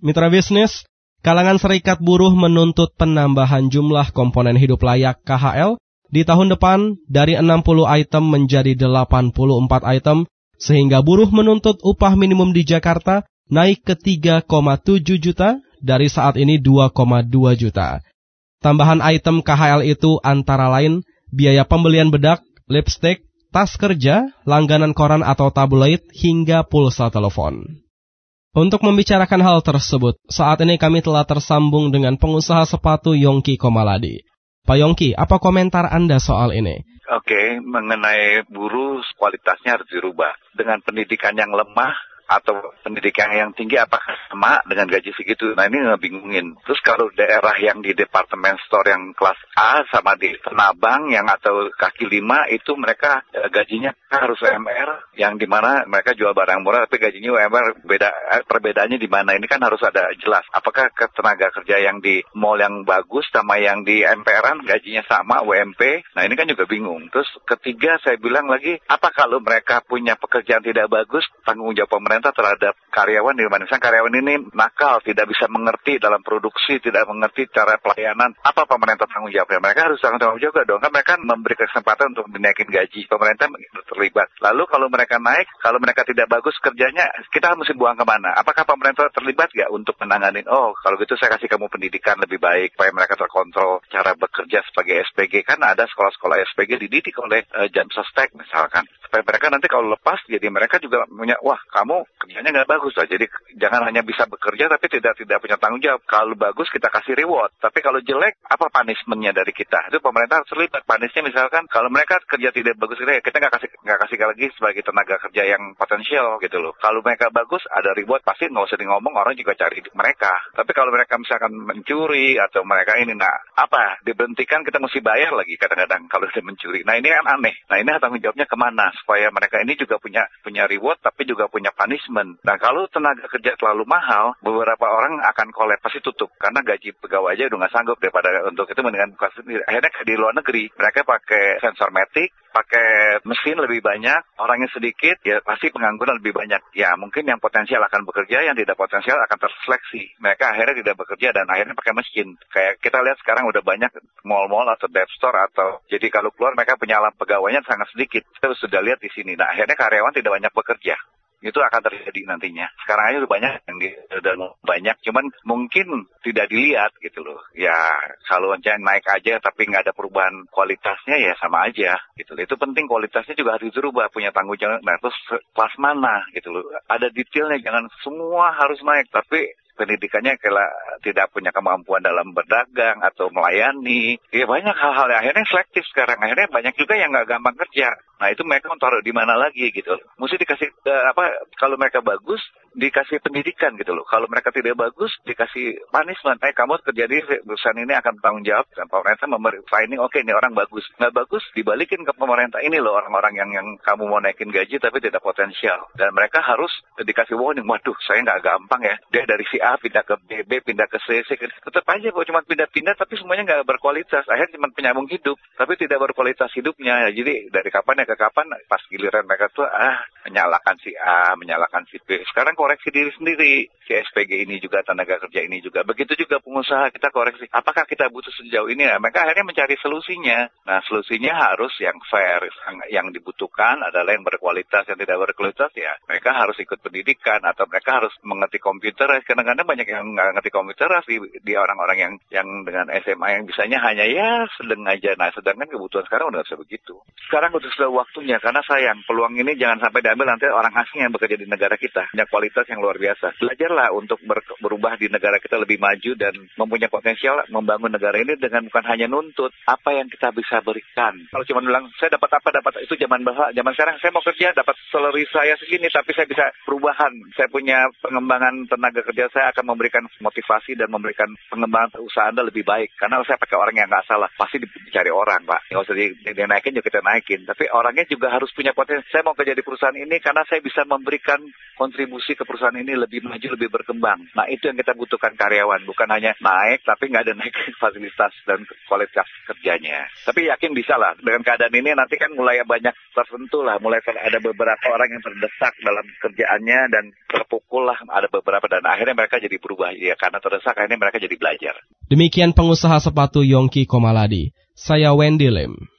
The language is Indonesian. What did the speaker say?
Mitra bisnis, kalangan serikat buruh menuntut penambahan jumlah komponen hidup layak KHL di tahun depan dari 60 item menjadi 84 item, sehingga buruh menuntut upah minimum di Jakarta naik ke 3,7 juta dari saat ini 2,2 juta. Tambahan item KHL itu antara lain biaya pembelian bedak, lipstick, tas kerja, langganan koran atau tabloid, hingga pulsa telepon. Untuk membicarakan hal tersebut, saat ini kami telah tersambung dengan pengusaha sepatu Yongki Komaladi. Pak Yongki, apa komentar Anda soal ini? Oke, mengenai buruh kualitasnya harus dirubah. Dengan pendidikan yang lemah, atau pendidikan yang tinggi apakah sama dengan gaji segitu? Nah ini ngebingungin. Terus kalau daerah yang di departemen store yang kelas A sama di Tenabang yang atau kaki lima itu mereka eh, gajinya harus UMR yang di mana mereka jual barang murah tapi gajinya UMR beda eh, perbedaannya di mana ini kan harus ada jelas. Apakah tenaga kerja yang di mall yang bagus sama yang di MPR gajinya sama UMP? Nah ini kan juga bingung. Terus ketiga saya bilang lagi apa kalau mereka punya pekerjaan tidak bagus tanggung jawab pemerintah pemerintah terhadap karyawan di mana karyawan ini nakal, tidak bisa mengerti dalam produksi, tidak mengerti cara pelayanan, apa pemerintah tanggung jawabnya? Mereka harus tanggung jawab juga dong, kan mereka memberi kesempatan untuk dinaikin gaji, pemerintah terlibat. Lalu kalau mereka naik, kalau mereka tidak bagus kerjanya, kita mesti buang ke mana? Apakah pemerintah terlibat nggak untuk menangani? Oh, kalau gitu saya kasih kamu pendidikan lebih baik, supaya mereka terkontrol cara bekerja sebagai SPG. Kan ada sekolah-sekolah SPG dididik oleh uh, Jam Sostek misalkan. Supaya mereka nanti kalau lepas, jadi mereka juga punya, wah kamu kerjanya nggak bagus lah. Jadi jangan hanya bisa bekerja tapi tidak tidak punya tanggung jawab. Kalau bagus kita kasih reward, tapi kalau jelek apa punishmentnya dari kita? Itu pemerintah harus terlibat. Punishnya misalkan kalau mereka kerja tidak bagus kita nggak kasih nggak kasih lagi sebagai tenaga kerja yang potensial gitu loh. Kalau mereka bagus ada reward pasti nggak usah di ngomong orang juga cari mereka. Tapi kalau mereka misalkan mencuri atau mereka ini nah apa diberhentikan kita mesti bayar lagi kadang-kadang kalau sudah mencuri. Nah ini kan aneh. Nah ini tanggung jawabnya ke mana supaya mereka ini juga punya punya reward tapi juga punya punishment. Nah kalau tenaga kerja terlalu mahal, beberapa orang akan kolep pasti tutup karena gaji pegawai aja udah nggak sanggup daripada untuk itu mendingan buka sendiri. Akhirnya di luar negeri mereka pakai sensor metik, pakai mesin lebih banyak, orangnya sedikit, ya pasti pengangguran lebih banyak. Ya mungkin yang potensial akan bekerja, yang tidak potensial akan terseleksi. Mereka akhirnya tidak bekerja dan akhirnya pakai mesin. Kayak kita lihat sekarang udah banyak mall-mall atau dev store atau jadi kalau keluar mereka punya alam pegawainya sangat sedikit. Kita sudah lihat di sini. Nah akhirnya karyawan tidak banyak bekerja itu akan terjadi nantinya. Sekarang aja udah banyak yang udah banyak, cuman mungkin tidak dilihat gitu loh. Ya kalau yang naik aja tapi nggak ada perubahan kualitasnya ya sama aja gitu loh. Itu penting kualitasnya juga harus dirubah, punya tanggung jawab. Nah terus kelas mana gitu loh. Ada detailnya, jangan semua harus naik, tapi pendidikannya kayak tidak punya kemampuan dalam berdagang atau melayani. Ya banyak hal-hal yang akhirnya selektif sekarang. Akhirnya banyak juga yang nggak gampang kerja. Nah itu mereka mau taruh di mana lagi gitu. Mesti dikasih uh, apa kalau mereka bagus dikasih pendidikan gitu loh. Kalau mereka tidak bagus dikasih punishment. Eh kamu kerja di perusahaan ini akan tanggung jawab dan pemerintah memberi training. Oke okay, ini orang bagus. Nggak bagus dibalikin ke pemerintah ini loh orang-orang yang yang kamu mau naikin gaji tapi tidak potensial. Dan mereka harus dikasih warning. Waduh saya nggak gampang ya. Dia dari si A pindah ke B, B pindah ke C, C. Tetap aja kok cuma pindah-pindah tapi semuanya nggak berkualitas. Akhirnya cuma penyambung hidup tapi tidak berkualitas hidupnya. Jadi dari kapan ya ke kapan pas giliran mereka tuh ah menyalahkan si A, menyalahkan si B. Sekarang koreksi diri sendiri. Si SPG ini juga tenaga kerja ini juga. Begitu juga pengusaha kita koreksi. Apakah kita butuh sejauh ini? Nah, mereka akhirnya mencari solusinya. Nah, solusinya harus yang fair. Yang, dibutuhkan adalah yang berkualitas. Yang tidak berkualitas ya mereka harus ikut pendidikan atau mereka harus mengerti komputer. Kadang-kadang banyak yang nggak ngerti komputer di, di orang-orang yang yang dengan SMA yang bisanya hanya ya sedang aja. Nah, sedangkan kebutuhan sekarang udah bisa begitu. Sekarang udah sudah waktunya karena sayang peluang ini jangan sampai diambil nanti orang asing yang bekerja di negara kita. Punya kualitas yang luar biasa. Belajarlah untuk ber, berubah di negara kita lebih maju dan mempunyai potensial membangun negara ini dengan bukan hanya nuntut apa yang kita bisa berikan. Kalau cuma bilang saya dapat apa dapat itu zaman bahwa zaman sekarang saya mau kerja dapat salary saya segini tapi saya bisa perubahan. Saya punya pengembangan tenaga kerja saya akan memberikan motivasi dan memberikan pengembangan usaha Anda lebih baik. Karena saya pakai orang yang nggak salah. Pasti dicari orang pak. Nggak usah dinaikin juga kita naikin. Tapi orangnya juga harus punya potensi. Saya mau kerja di perusahaan ini karena saya bisa memberikan kontribusi ke perusahaan ini lebih maju, lebih berkembang. Nah itu yang kita butuhkan karyawan, bukan hanya naik tapi nggak ada naik fasilitas dan kualitas kerjanya. Tapi yakin bisa lah. Dengan keadaan ini nanti kan mulai banyak tersentuh lah, mulai ada beberapa orang yang terdesak dalam kerjaannya dan terpukul lah ada beberapa dan akhirnya mereka jadi berubah? Ya karena terdesak akhirnya mereka jadi belajar. Demikian pengusaha sepatu Yongki Komaladi. Saya Wendy Lim.